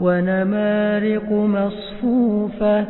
ونمارق مصفوفة